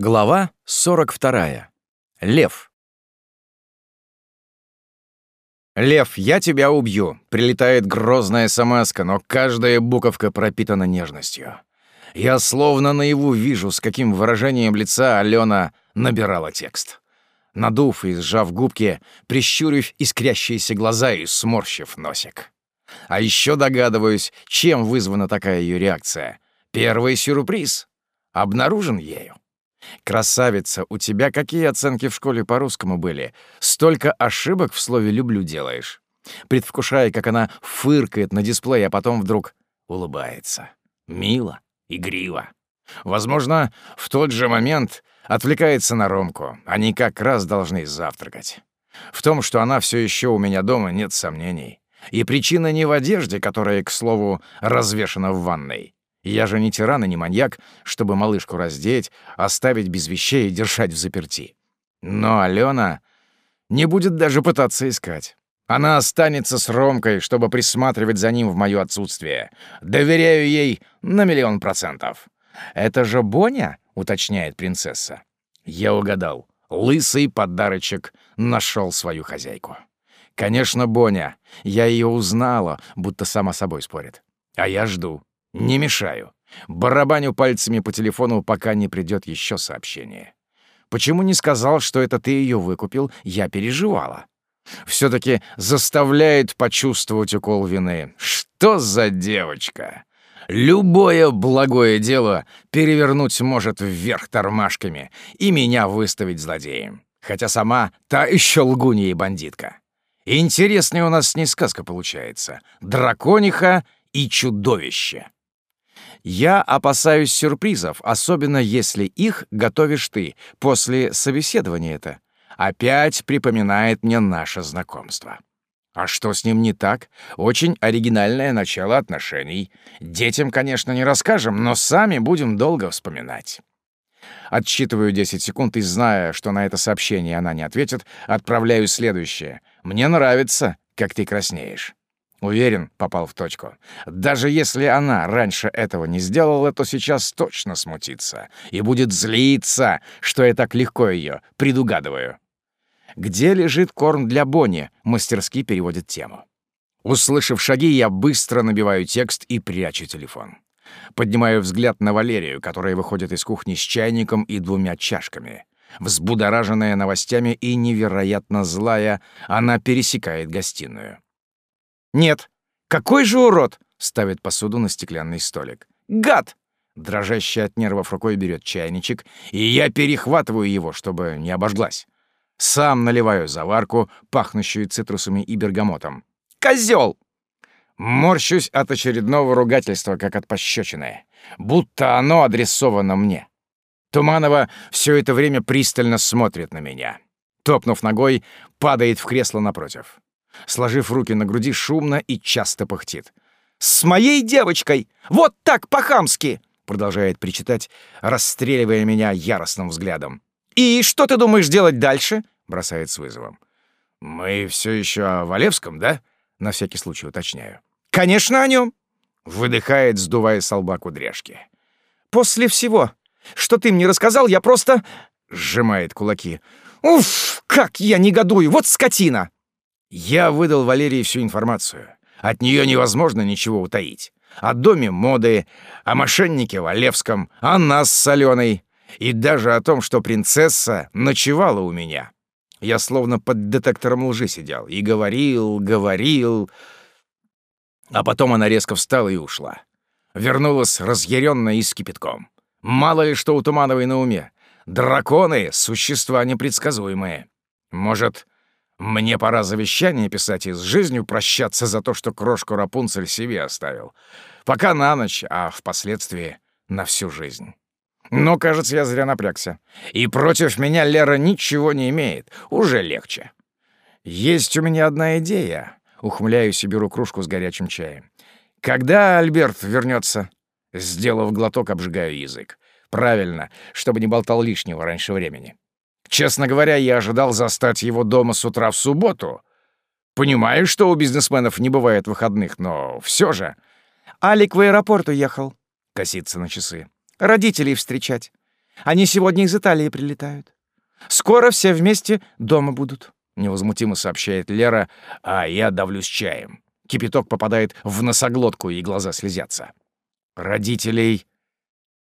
Глава 42. Лев. «Лев, я тебя убью!» — прилетает грозная самаска, но каждая буковка пропитана нежностью. Я словно наяву вижу, с каким выражением лица Алена набирала текст. Надув и сжав губки, прищурив искрящиеся глаза и сморщив носик. А еще догадываюсь, чем вызвана такая ее реакция. Первый сюрприз обнаружен ею. «Красавица, у тебя какие оценки в школе по-русскому были? Столько ошибок в слове «люблю» делаешь». Предвкушая, как она фыркает на дисплее, а потом вдруг улыбается. Мило, игриво. Возможно, в тот же момент отвлекается на Ромку. Они как раз должны завтракать. В том, что она все еще у меня дома, нет сомнений. И причина не в одежде, которая, к слову, развешана в ванной. Я же не тиран и не маньяк, чтобы малышку раздеть, оставить без вещей и держать в заперти. Но Алена не будет даже пытаться искать. Она останется с Ромкой, чтобы присматривать за ним в моё отсутствие. Доверяю ей на миллион процентов. «Это же Боня?» — уточняет принцесса. Я угадал. Лысый подарочек нашел свою хозяйку. Конечно, Боня. Я ее узнала, будто сама собой спорит. А я жду. Не мешаю. Барабаню пальцами по телефону, пока не придет еще сообщение. Почему не сказал, что это ты ее выкупил? Я переживала. Все-таки заставляет почувствовать укол вины. Что за девочка? Любое благое дело перевернуть может вверх тормашками и меня выставить злодеем. Хотя сама та еще лгунья и бандитка. Интересная у нас с ней сказка получается. Дракониха и чудовище. Я опасаюсь сюрпризов, особенно если их готовишь ты после собеседования это. Опять припоминает мне наше знакомство. А что с ним не так? Очень оригинальное начало отношений. Детям, конечно, не расскажем, но сами будем долго вспоминать. Отсчитываю 10 секунд и, зная, что на это сообщение она не ответит, отправляю следующее. «Мне нравится, как ты краснеешь». Уверен, попал в точку. Даже если она раньше этого не сделала, то сейчас точно смутится и будет злиться, что я так легко ее предугадываю. «Где лежит корм для Бонни?» — мастерски переводит тему. Услышав шаги, я быстро набиваю текст и прячу телефон. Поднимаю взгляд на Валерию, которая выходит из кухни с чайником и двумя чашками. Взбудораженная новостями и невероятно злая, она пересекает гостиную. «Нет. Какой же урод!» — ставит посуду на стеклянный столик. «Гад!» Дрожащий от нервов рукой берет чайничек, и я перехватываю его, чтобы не обожглась. Сам наливаю заварку, пахнущую цитрусами и бергамотом. «Козёл!» Морщусь от очередного ругательства, как от пощечины. Будто оно адресовано мне. Туманова все это время пристально смотрит на меня. Топнув ногой, падает в кресло напротив сложив руки на груди, шумно и часто пыхтит. «С моей девочкой! Вот так по-хамски!» продолжает причитать, расстреливая меня яростным взглядом. «И что ты думаешь делать дальше?» бросает с вызовом. «Мы все еще о Валевском, да?» На всякий случай уточняю. «Конечно, о нем!» Выдыхает, сдувая с лба кудряшки. «После всего, что ты мне рассказал, я просто...» Сжимает кулаки. «Уф, как я негодую! Вот скотина!» Я выдал Валерии всю информацию. От нее невозможно ничего утаить. О доме моды, о мошеннике Валевском, о нас с Аленой и даже о том, что принцесса ночевала у меня. Я словно под детектором лжи сидел и говорил, говорил. А потом она резко встала и ушла. Вернулась разъяренная и с кипятком. Мало ли что у Тумановой на уме. Драконы — существа непредсказуемые. Может, мне пора завещание писать и с жизнью прощаться за то, что крошку Рапунцель себе оставил. Пока на ночь, а впоследствии на всю жизнь. Но, кажется, я зря напрягся. И против меня Лера ничего не имеет. Уже легче. Есть у меня одна идея. Ухмыляюсь и беру кружку с горячим чаем. Когда Альберт вернется? Сделав глоток, обжигаю язык. Правильно, чтобы не болтал лишнего раньше времени. Честно говоря, я ожидал застать его дома с утра в субботу. Понимаю, что у бизнесменов не бывает выходных, но все же... «Алик в аэропорт уехал», — косится на часы. «Родителей встречать. Они сегодня из Италии прилетают. Скоро все вместе дома будут», — невозмутимо сообщает Лера, а я давлюсь чаем. Кипяток попадает в носоглотку, и глаза слезятся. «Родителей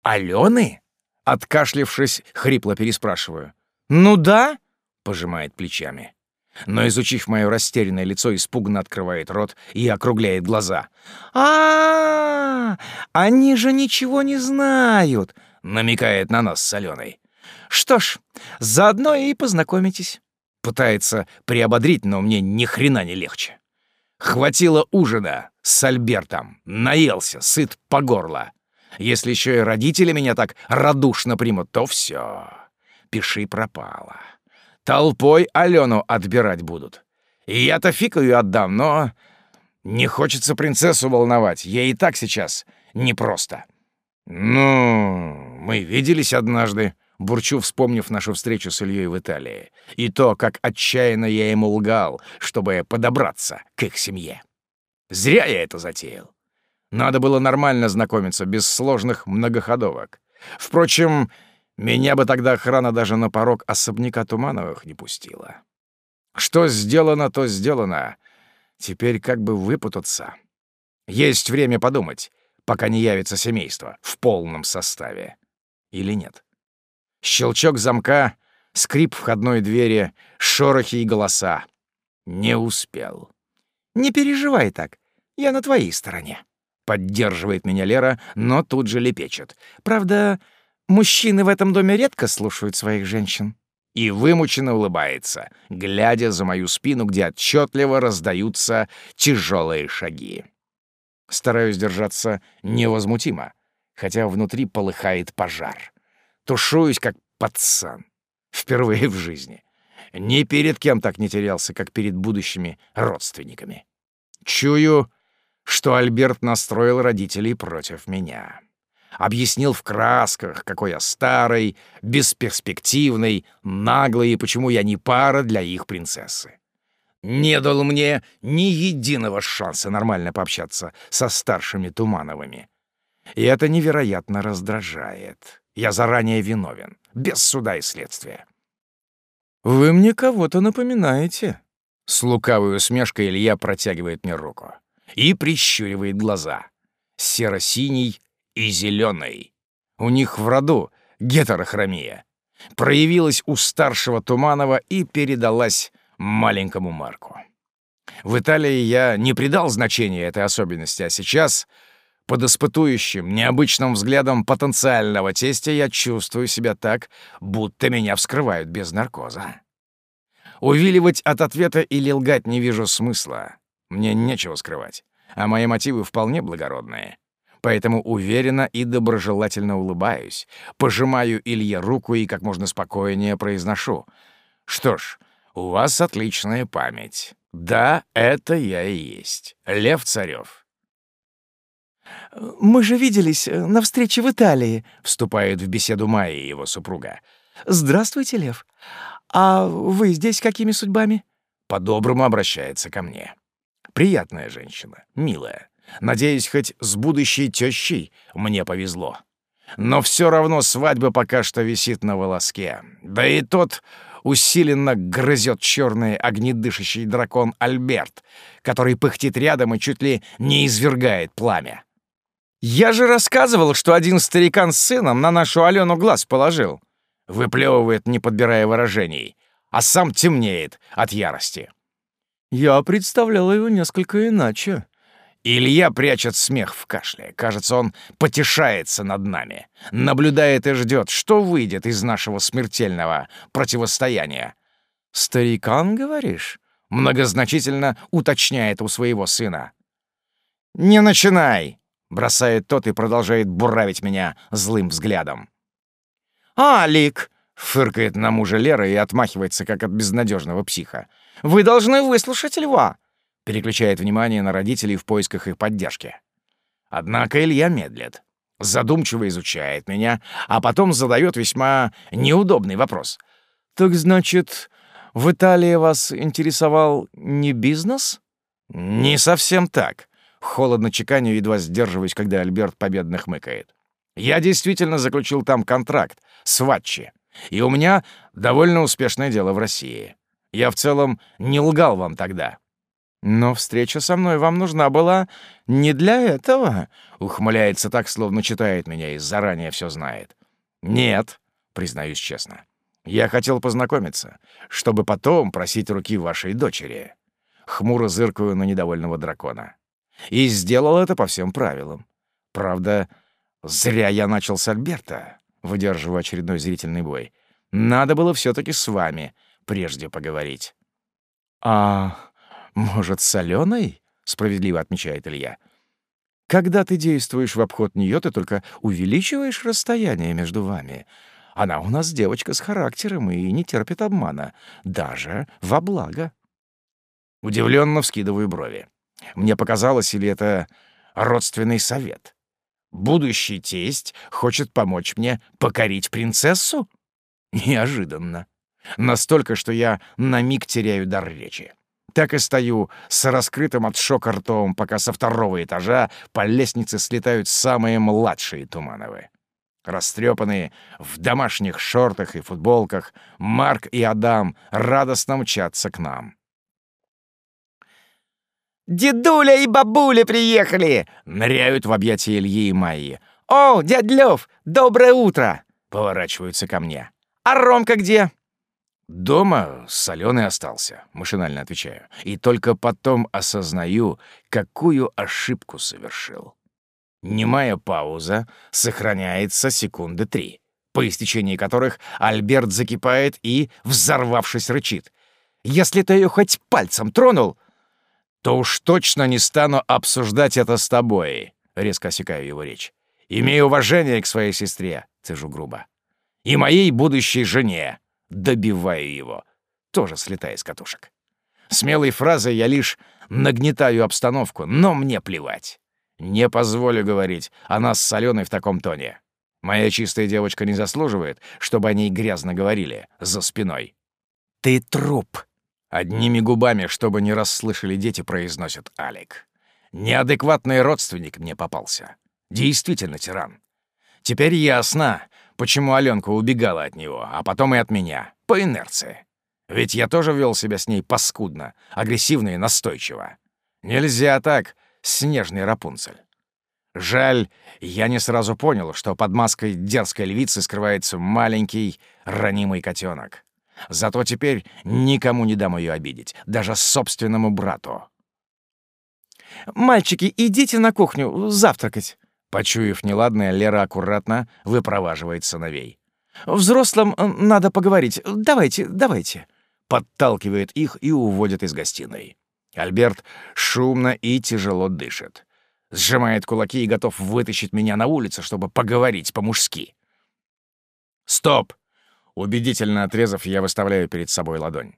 Алены?» Откашлившись, хрипло переспрашиваю. «Ну да», — пожимает плечами. Но, изучив мое растерянное лицо, испуганно открывает рот и округляет глаза. а, -а, -а Они же ничего не знают!» — намекает на нас с Аленой. «Что ж, заодно и познакомитесь». Пытается приободрить, но мне ни хрена не легче. Хватило ужина с Альбертом, наелся, сыт по горло. Если еще и родители меня так радушно примут, то все, пиши пропало. Толпой Алену отбирать будут. Я-то фиг ее отдам, но не хочется принцессу волновать. Ей и так сейчас непросто. Ну, мы виделись однажды, бурчу, вспомнив нашу встречу с Ильей в Италии. И то, как отчаянно я ему лгал, чтобы подобраться к их семье. Зря я это затеял. Надо было нормально знакомиться, без сложных многоходовок. Впрочем, меня бы тогда охрана даже на порог особняка Тумановых не пустила. Что сделано, то сделано. Теперь как бы выпутаться. Есть время подумать, пока не явится семейство в полном составе. Или нет. Щелчок замка, скрип входной двери, шорохи и голоса. Не успел. «Не переживай так, я на твоей стороне», — поддерживает меня Лера, но тут же лепечет. «Правда, Мужчины в этом доме редко слушают своих женщин. И вымученно улыбается, глядя за мою спину, где отчетливо раздаются тяжелые шаги. Стараюсь держаться невозмутимо, хотя внутри полыхает пожар. Тушуюсь, как пацан. Впервые в жизни. Ни перед кем так не терялся, как перед будущими родственниками. Чую, что Альберт настроил родителей против меня объяснил в красках, какой я старый, бесперспективный, наглый и почему я не пара для их принцессы. Не дал мне ни единого шанса нормально пообщаться со старшими Тумановыми. И это невероятно раздражает. Я заранее виновен, без суда и следствия. «Вы мне кого-то напоминаете». С лукавой усмешкой Илья протягивает мне руку и прищуривает глаза. Серо-синий, и зеленой. У них в роду гетерохромия. Проявилась у старшего Туманова и передалась маленькому Марку. В Италии я не придал значения этой особенности, а сейчас, под испытующим, необычным взглядом потенциального тестя, я чувствую себя так, будто меня вскрывают без наркоза. Увиливать от ответа или лгать не вижу смысла. Мне нечего скрывать, а мои мотивы вполне благородные поэтому уверенно и доброжелательно улыбаюсь, пожимаю Илье руку и как можно спокойнее произношу. «Что ж, у вас отличная память. Да, это я и есть. Лев Царев. «Мы же виделись э, на встрече в Италии», — вступает в беседу Майя его супруга. «Здравствуйте, Лев. А вы здесь какими судьбами?» По-доброму обращается ко мне. Приятная женщина, милая. Надеюсь, хоть с будущей тещей мне повезло. Но все равно свадьба пока что висит на волоске. Да и тот усиленно грызет черный огнедышащий дракон Альберт, который пыхтит рядом и чуть ли не извергает пламя. «Я же рассказывал, что один старикан с сыном на нашу Алену глаз положил», — выплевывает, не подбирая выражений, а сам темнеет от ярости. «Я представлял его несколько иначе», Илья прячет смех в кашле. Кажется, он потешается над нами. Наблюдает и ждет, что выйдет из нашего смертельного противостояния. «Старикан, говоришь?» — многозначительно уточняет у своего сына. «Не начинай!» — бросает тот и продолжает буравить меня злым взглядом. «Алик!» — фыркает на мужа Лера и отмахивается, как от безнадежного психа. «Вы должны выслушать льва!» Переключает внимание на родителей в поисках их поддержки. Однако Илья медлит, задумчиво изучает меня, а потом задает весьма неудобный вопрос. «Так значит, в Италии вас интересовал не бизнес?» «Не совсем так», — холодно чеканю, едва сдерживаясь, когда Альберт победно хмыкает. Я действительно заключил там контракт с Ватчи, и у меня довольно успешное дело в России. Я в целом не лгал вам тогда. Но встреча со мной вам нужна была не для этого, ухмыляется так, словно читает меня и заранее все знает. Нет, признаюсь честно. Я хотел познакомиться, чтобы потом просить руки вашей дочери. Хмуро зыркаю на недовольного дракона. И сделал это по всем правилам. Правда, зря я начал с Альберта, выдерживая очередной зрительный бой. Надо было все таки с вами прежде поговорить. «А может, с Аленой?» — справедливо отмечает Илья. «Когда ты действуешь в обход нее, ты только увеличиваешь расстояние между вами. Она у нас девочка с характером и не терпит обмана, даже во благо». Удивленно вскидываю брови. Мне показалось, или это родственный совет? Будущий тесть хочет помочь мне покорить принцессу? Неожиданно. Настолько, что я на миг теряю дар речи. Так и стою с раскрытым от шока ртом, пока со второго этажа по лестнице слетают самые младшие Тумановы. Растрепанные, в домашних шортах и футболках, Марк и Адам радостно мчатся к нам. «Дедуля и бабуля приехали!» — ныряют в объятия Ильи и Майи. «О, дядь Лёв, доброе утро!» — поворачиваются ко мне. «А Ромка где?» «Дома с Аленой остался», — машинально отвечаю. И только потом осознаю, какую ошибку совершил. Немая пауза сохраняется секунды три, по истечении которых Альберт закипает и, взорвавшись, рычит. «Если ты ее хоть пальцем тронул, то уж точно не стану обсуждать это с тобой», — резко осекаю его речь. «Имею уважение к своей сестре», — цежу грубо. «И моей будущей жене», — добиваю его, тоже слетая с катушек. Смелой фразой я лишь нагнетаю обстановку, но мне плевать. Не позволю говорить о нас с Аленой в таком тоне. Моя чистая девочка не заслуживает, чтобы о ней грязно говорили за спиной. «Ты труп», Одними губами, чтобы не расслышали дети, произносит Алик. Неадекватный родственник мне попался. Действительно тиран. Теперь ясно, почему Аленка убегала от него, а потом и от меня, по инерции. Ведь я тоже вел себя с ней паскудно, агрессивно и настойчиво. Нельзя так, снежный Рапунцель. Жаль, я не сразу понял, что под маской дерзкой львицы скрывается маленький, ранимый котенок. Зато теперь никому не дам ее обидеть, даже собственному брату. «Мальчики, идите на кухню завтракать». Почуяв неладное, Лера аккуратно выпроваживает сыновей. «Взрослым э, надо поговорить. Давайте, давайте». Подталкивает их и уводит из гостиной. Альберт шумно и тяжело дышит. Сжимает кулаки и готов вытащить меня на улицу, чтобы поговорить по-мужски. «Стоп!» Убедительно отрезав, я выставляю перед собой ладонь.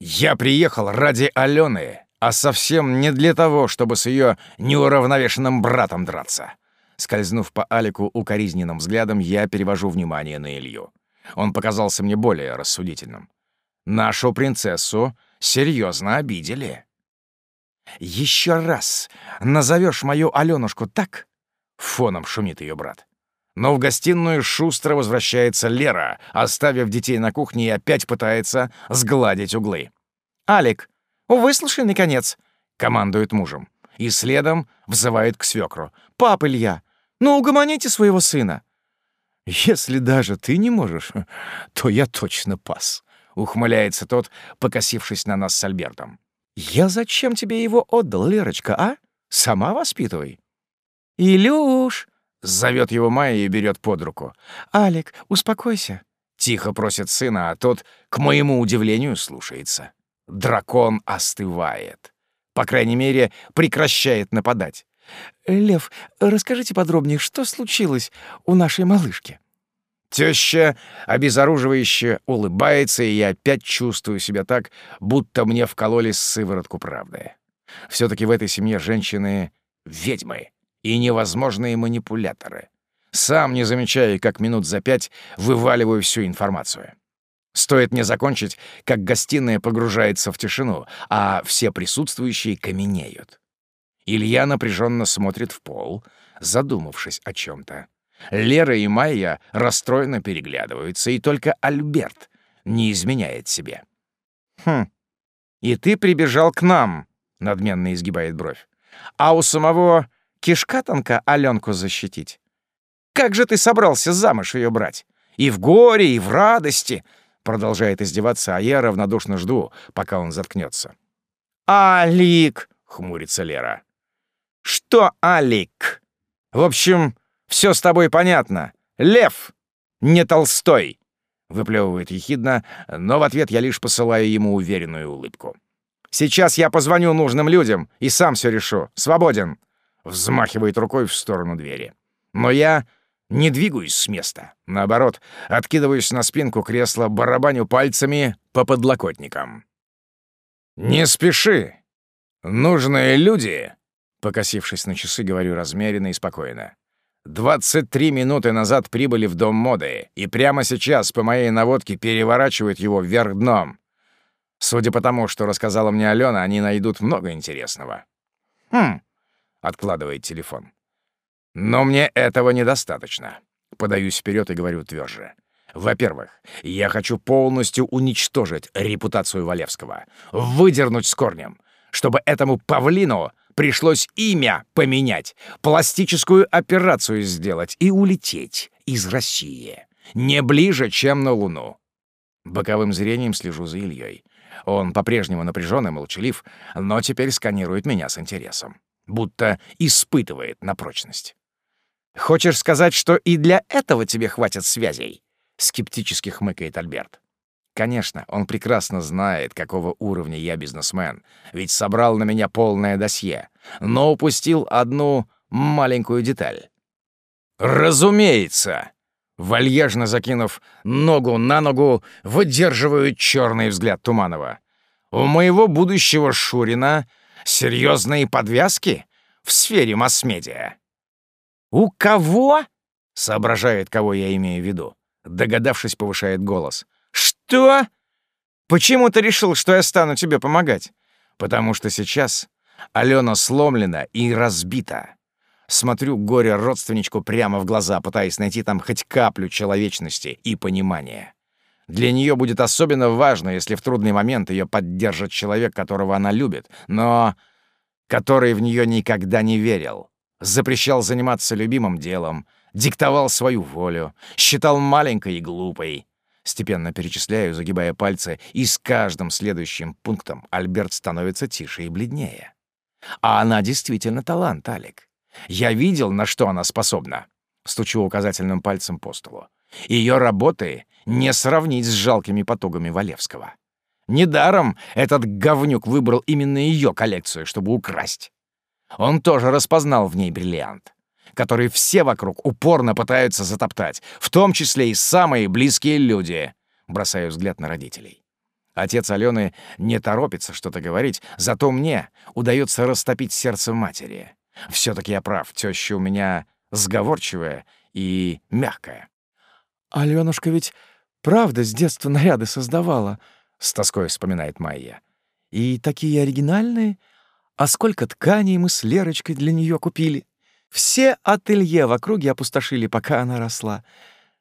«Я приехал ради Алены, а совсем не для того, чтобы с ее неуравновешенным братом драться». Скользнув по Алику укоризненным взглядом, я перевожу внимание на Илью. Он показался мне более рассудительным. «Нашу принцессу серьезно обидели». «Еще раз назовешь мою Аленушку так?» — фоном шумит ее брат. Но в гостиную шустро возвращается Лера, оставив детей на кухне и опять пытается сгладить углы. «Алик, выслушай, наконец!» — командует мужем. И следом взывает к свекру. «Пап Илья, ну угомоните своего сына!» «Если даже ты не можешь, то я точно пас», — ухмыляется тот, покосившись на нас с Альбертом. «Я зачем тебе его отдал, Лерочка, а? Сама воспитывай». «Илюш!» Зовет его Майя и берет под руку. «Алик, успокойся». Тихо просит сына, а тот, к моему удивлению, слушается. Дракон остывает. По крайней мере, прекращает нападать. «Лев, расскажите подробнее, что случилось у нашей малышки?» Теща обезоруживающе улыбается, и я опять чувствую себя так, будто мне вкололи сыворотку правды. все таки в этой семье женщины — ведьмы и невозможные манипуляторы. Сам не замечаю, как минут за пять вываливаю всю информацию. Стоит мне закончить, как гостиная погружается в тишину, а все присутствующие каменеют. Илья напряженно смотрит в пол, задумавшись о чем то Лера и Майя расстроенно переглядываются, и только Альберт не изменяет себе. «Хм, и ты прибежал к нам», — надменно изгибает бровь. «А у самого кишка тонка Аленку защитить? Как же ты собрался замуж ее брать? И в горе, и в радости!» Продолжает издеваться, а я равнодушно жду, пока он заткнется. «Алик!» — хмурится Лера. «Что Алик?» «В общем, все с тобой понятно. Лев, не Толстой!» Выплевывает ехидно, но в ответ я лишь посылаю ему уверенную улыбку. «Сейчас я позвоню нужным людям и сам все решу. Свободен!» Взмахивает рукой в сторону двери. Но я не двигаюсь с места. Наоборот, откидываюсь на спинку кресла, барабаню пальцами по подлокотникам. «Не спеши! Нужные люди!» Покосившись на часы, говорю размеренно и спокойно. «Двадцать три минуты назад прибыли в Дом моды, и прямо сейчас по моей наводке переворачивают его вверх дном. Судя по тому, что рассказала мне Алена, они найдут много интересного». «Хм», — откладывает телефон. Но мне этого недостаточно. Подаюсь вперед и говорю тверже. Во-первых, я хочу полностью уничтожить репутацию Валевского, выдернуть с корнем, чтобы этому павлину пришлось имя поменять, пластическую операцию сделать и улететь из России. Не ближе, чем на Луну. Боковым зрением слежу за Ильей. Он по-прежнему напряжен и молчалив, но теперь сканирует меня с интересом, будто испытывает на прочность. «Хочешь сказать, что и для этого тебе хватит связей?» — скептически хмыкает Альберт. Конечно, он прекрасно знает, какого уровня я бизнесмен, ведь собрал на меня полное досье, но упустил одну маленькую деталь. «Разумеется!» Вальяжно закинув ногу на ногу, выдерживаю черный взгляд Туманова. «У моего будущего Шурина серьезные подвязки в сфере масс-медиа». «У кого?» — соображает, кого я имею в виду. Догадавшись, повышает голос. «Что? Почему ты решил, что я стану тебе помогать?» «Потому что сейчас Алена сломлена и разбита. Смотрю горе родственничку прямо в глаза, пытаясь найти там хоть каплю человечности и понимания. Для нее будет особенно важно, если в трудный момент ее поддержит человек, которого она любит, но который в нее никогда не верил запрещал заниматься любимым делом, диктовал свою волю, считал маленькой и глупой. Степенно перечисляю, загибая пальцы, и с каждым следующим пунктом Альберт становится тише и бледнее. А она действительно талант, Алик. Я видел, на что она способна. Стучу указательным пальцем по столу. Ее работы не сравнить с жалкими потугами Валевского. Недаром этот говнюк выбрал именно ее коллекцию, чтобы украсть. Он тоже распознал в ней бриллиант, который все вокруг упорно пытаются затоптать, в том числе и самые близкие люди. Бросаю взгляд на родителей. Отец Алены не торопится что-то говорить, зато мне удается растопить сердце матери. все таки я прав, теща у меня сговорчивая и мягкая. «Алёнушка ведь правда с детства наряды создавала», — с тоской вспоминает Майя. «И такие оригинальные, а сколько тканей мы с Лерочкой для нее купили. Все ателье в округе опустошили, пока она росла.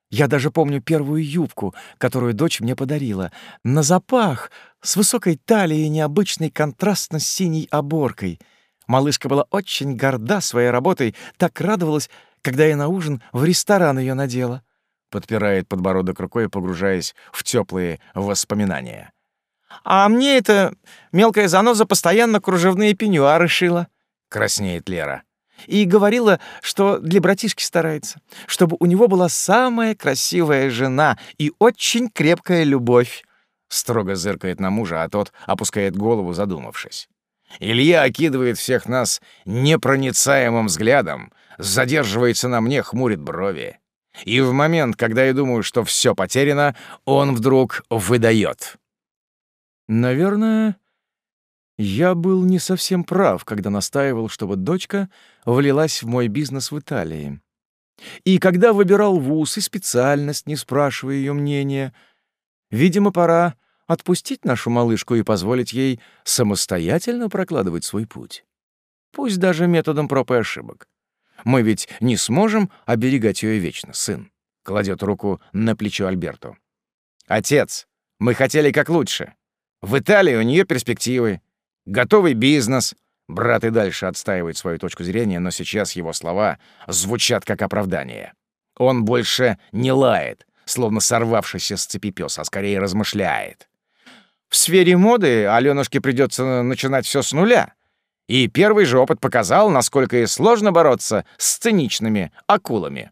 Я даже помню первую юбку, которую дочь мне подарила. На запах, с высокой талией и необычной контрастно-синей оборкой. Малышка была очень горда своей работой, так радовалась, когда я на ужин в ресторан ее надела. Подпирает подбородок рукой, погружаясь в теплые воспоминания. А мне эта мелкая заноза постоянно кружевные пеньюары шила. Краснеет Лера. И говорила, что для братишки старается, чтобы у него была самая красивая жена и очень крепкая любовь. Строго зыркает на мужа, а тот опускает голову, задумавшись. Илья окидывает всех нас непроницаемым взглядом, задерживается на мне, хмурит брови. И в момент, когда я думаю, что все потеряно, он вдруг выдает. Наверное, я был не совсем прав, когда настаивал, чтобы дочка влилась в мой бизнес в Италии. И когда выбирал вуз и специальность, не спрашивая ее мнения, видимо, пора отпустить нашу малышку и позволить ей самостоятельно прокладывать свой путь. Пусть даже методом проб и ошибок. Мы ведь не сможем оберегать ее вечно, сын. Кладет руку на плечо Альберту. Отец, мы хотели как лучше. В Италии у нее перспективы, готовый бизнес. Брат и дальше отстаивает свою точку зрения, но сейчас его слова звучат как оправдание. Он больше не лает, словно сорвавшийся с цепи пёс, а скорее размышляет. В сфере моды Алёнушке придется начинать все с нуля. И первый же опыт показал, насколько и сложно бороться с сценичными акулами.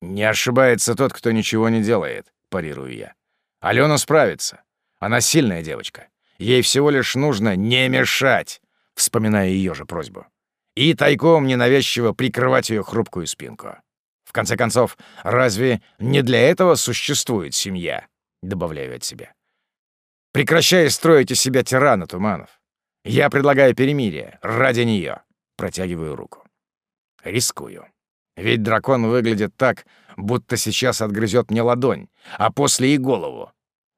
«Не ошибается тот, кто ничего не делает», — парирую я. «Алена справится. Она сильная девочка. Ей всего лишь нужно не мешать», — вспоминая ее же просьбу. «И тайком ненавязчиво прикрывать ее хрупкую спинку. В конце концов, разве не для этого существует семья?» — добавляю от себя. «Прекращай строить из себя тирана, Туманов. Я предлагаю перемирие ради нее. Протягиваю руку. Рискую. Ведь дракон выглядит так, будто сейчас отгрызет мне ладонь, а после и голову.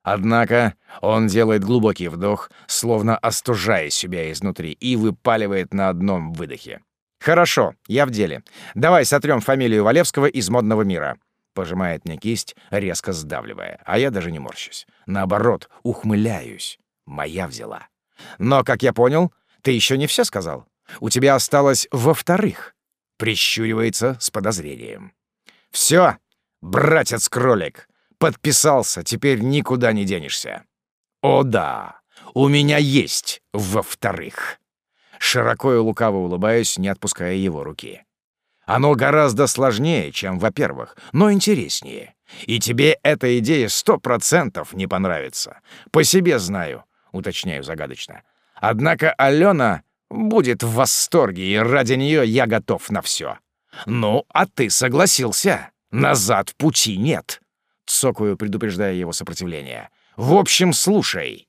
Однако он делает глубокий вдох, словно остужая себя изнутри, и выпаливает на одном выдохе. «Хорошо, я в деле. Давай сотрем фамилию Валевского из модного мира». Пожимает мне кисть, резко сдавливая, а я даже не морщусь. Наоборот, ухмыляюсь. Моя взяла. Но, как я понял, ты еще не все сказал. У тебя осталось во-вторых. Прищуривается с подозрением. Все, братец-кролик, подписался, теперь никуда не денешься. О да, у меня есть во-вторых. Широко и лукаво улыбаюсь, не отпуская его руки. Оно гораздо сложнее, чем во-первых, но интереснее. И тебе эта идея сто процентов не понравится. По себе знаю уточняю загадочно. Однако Алена будет в восторге, и ради нее я готов на все. Ну, а ты согласился. Назад пути нет. Цокаю, предупреждая его сопротивление. В общем, слушай.